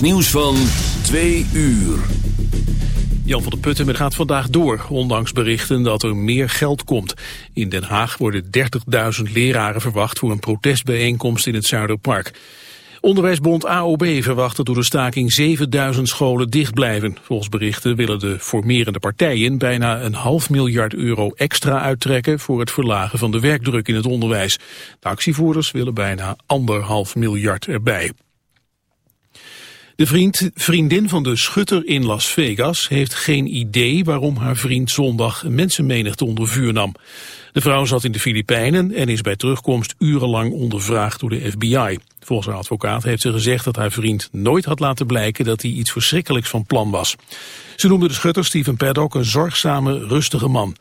Nieuws van 2 uur. Jan van der Putten gaat vandaag door, ondanks berichten dat er meer geld komt. In Den Haag worden 30.000 leraren verwacht voor een protestbijeenkomst in het Zuiderpark. Onderwijsbond AOB verwacht dat door de staking 7000 scholen dicht blijven. Volgens berichten willen de formerende partijen bijna een half miljard euro extra uittrekken voor het verlagen van de werkdruk in het onderwijs. De actievoerders willen bijna anderhalf miljard erbij. De vriend, vriendin van de schutter in Las Vegas heeft geen idee waarom haar vriend zondag een mensenmenigte onder vuur nam. De vrouw zat in de Filipijnen en is bij terugkomst urenlang ondervraagd door de FBI. Volgens haar advocaat heeft ze gezegd dat haar vriend nooit had laten blijken dat hij iets verschrikkelijks van plan was. Ze noemde de schutter Steven Paddock een zorgzame, rustige man.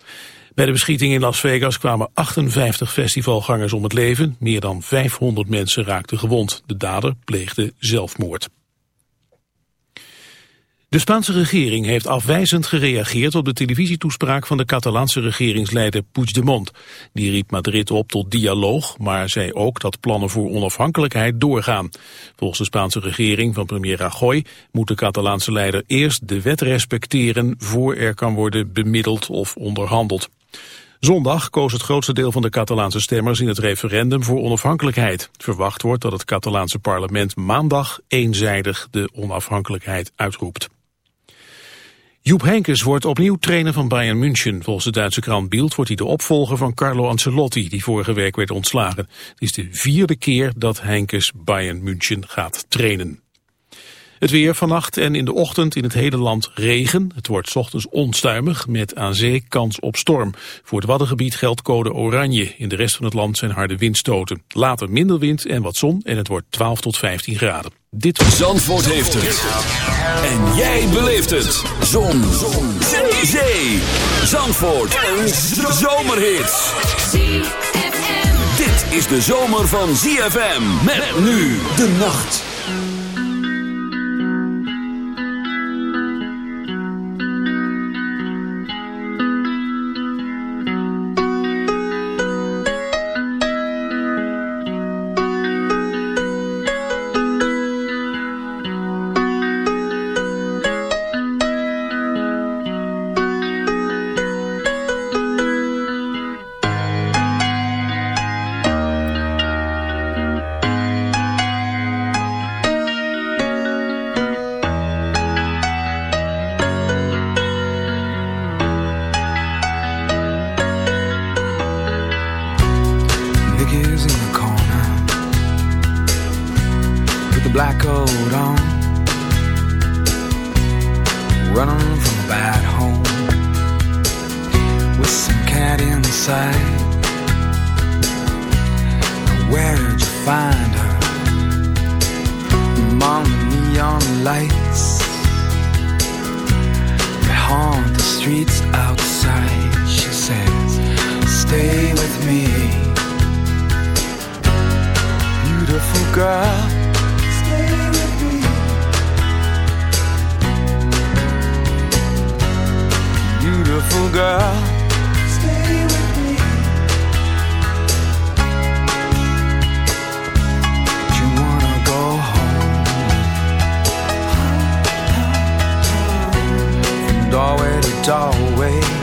Bij de beschieting in Las Vegas kwamen 58 festivalgangers om het leven. Meer dan 500 mensen raakten gewond. De dader pleegde zelfmoord. De Spaanse regering heeft afwijzend gereageerd op de televisietoespraak van de Catalaanse regeringsleider Puigdemont. Die riep Madrid op tot dialoog, maar zei ook dat plannen voor onafhankelijkheid doorgaan. Volgens de Spaanse regering van premier Rajoy moet de Catalaanse leider eerst de wet respecteren voor er kan worden bemiddeld of onderhandeld. Zondag koos het grootste deel van de Catalaanse stemmers in het referendum voor onafhankelijkheid. Verwacht wordt dat het Catalaanse parlement maandag eenzijdig de onafhankelijkheid uitroept. Joep Henkes wordt opnieuw trainer van Bayern München. Volgens de Duitse krant Bild wordt hij de opvolger van Carlo Ancelotti, die vorige week werd ontslagen. Het is de vierde keer dat Henkes Bayern München gaat trainen. Het weer vannacht en in de ochtend in het hele land regen. Het wordt ochtends onstuimig met aan zee kans op storm. Voor het Waddengebied geldt code oranje. In de rest van het land zijn harde windstoten. Later minder wind en wat zon en het wordt 12 tot 15 graden. Dit Zandvoort heeft het. En jij beleeft het. Zon. zon. Zee. zee. Zandvoort. Een zomerhit. Dit is de zomer van ZFM. Met nu de nacht. Doorway,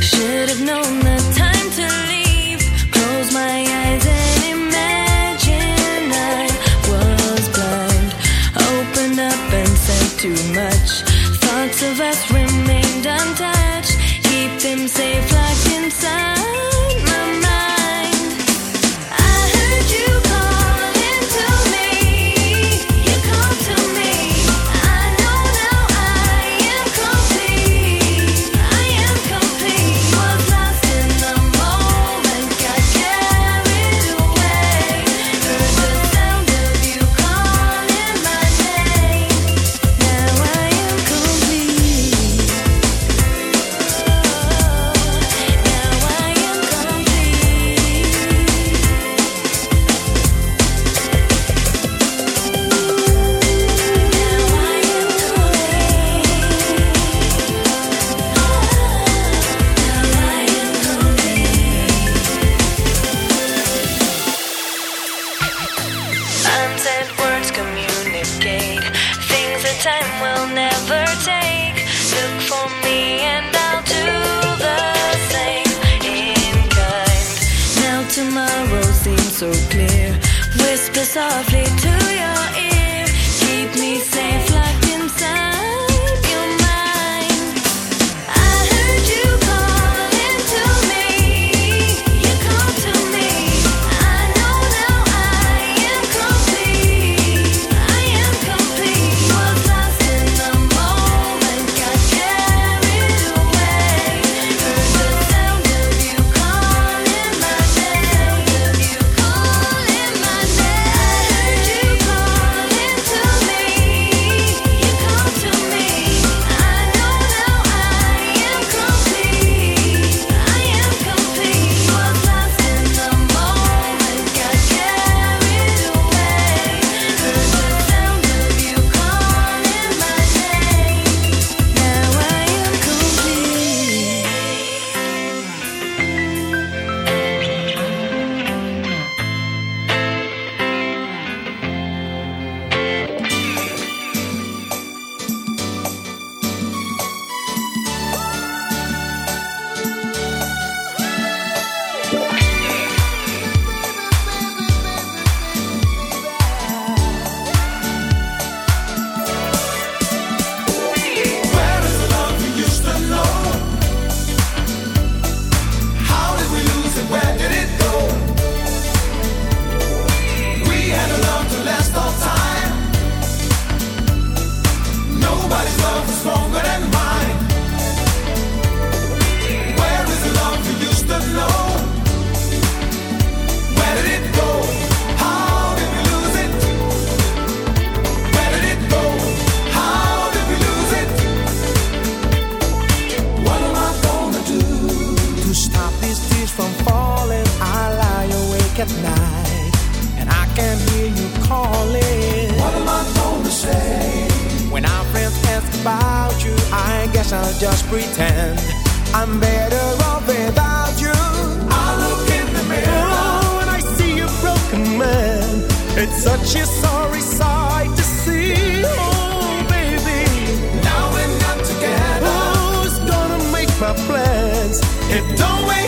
Should have known the time It don't wait.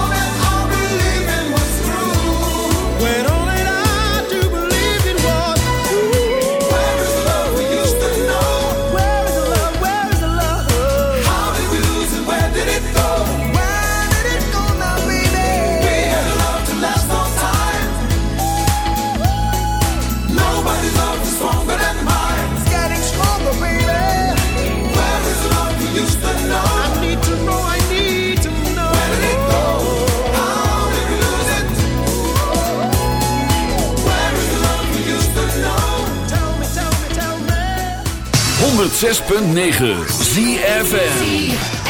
106.9 ZFN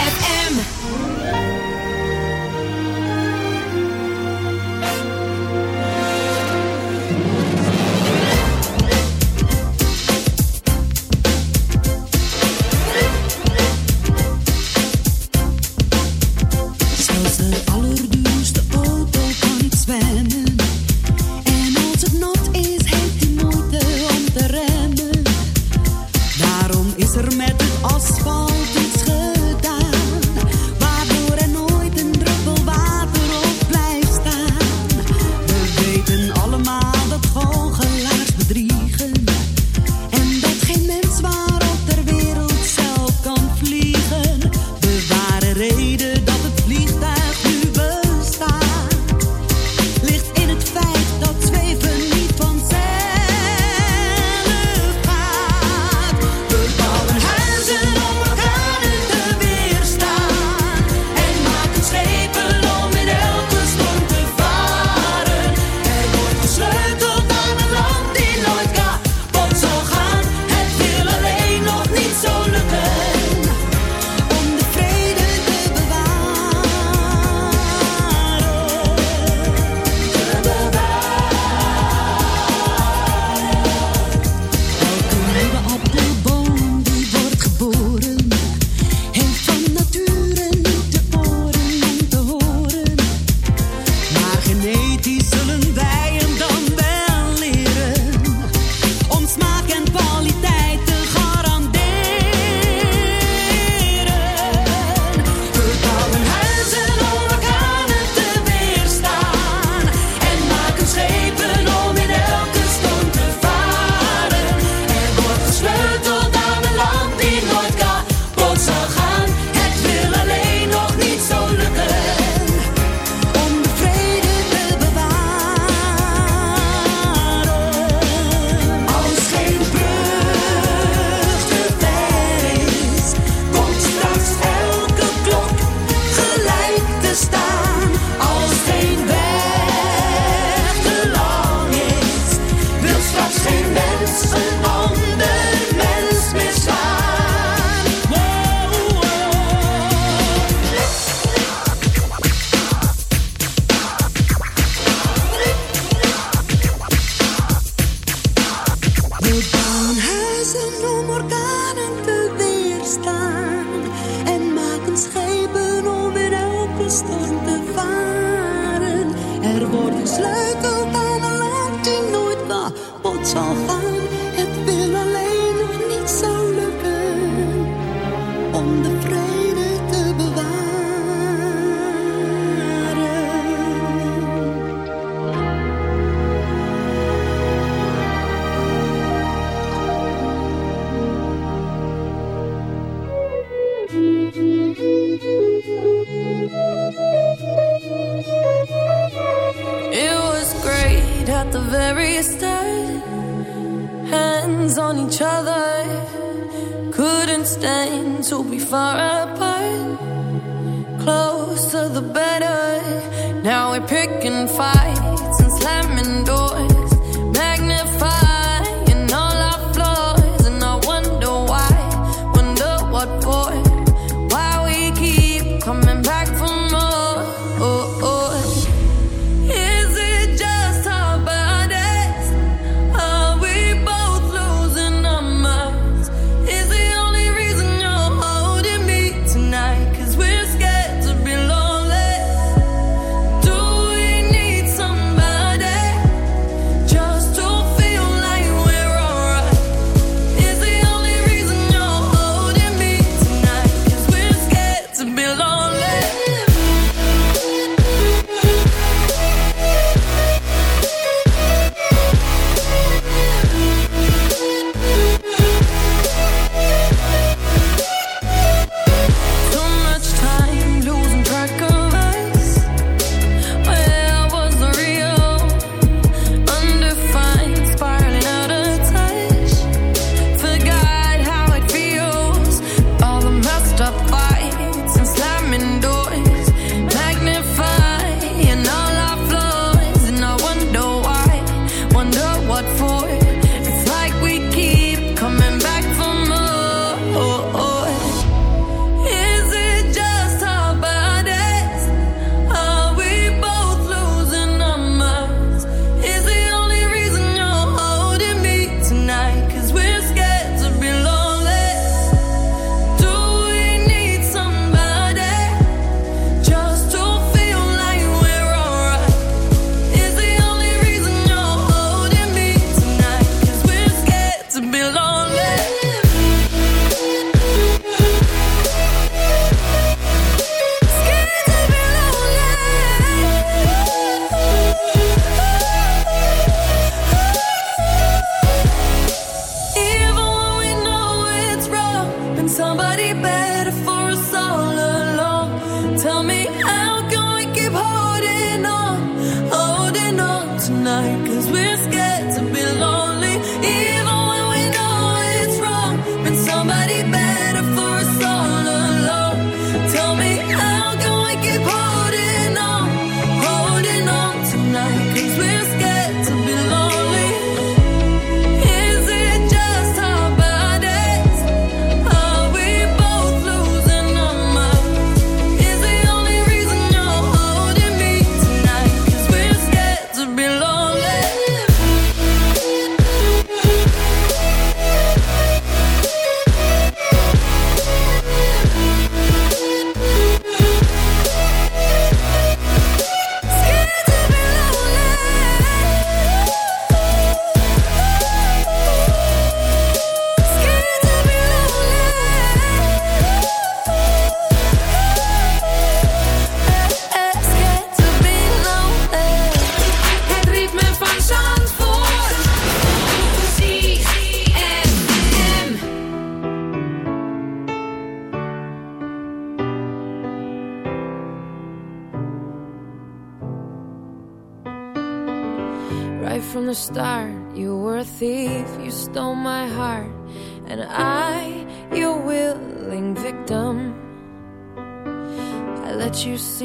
kapot zal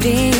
cloud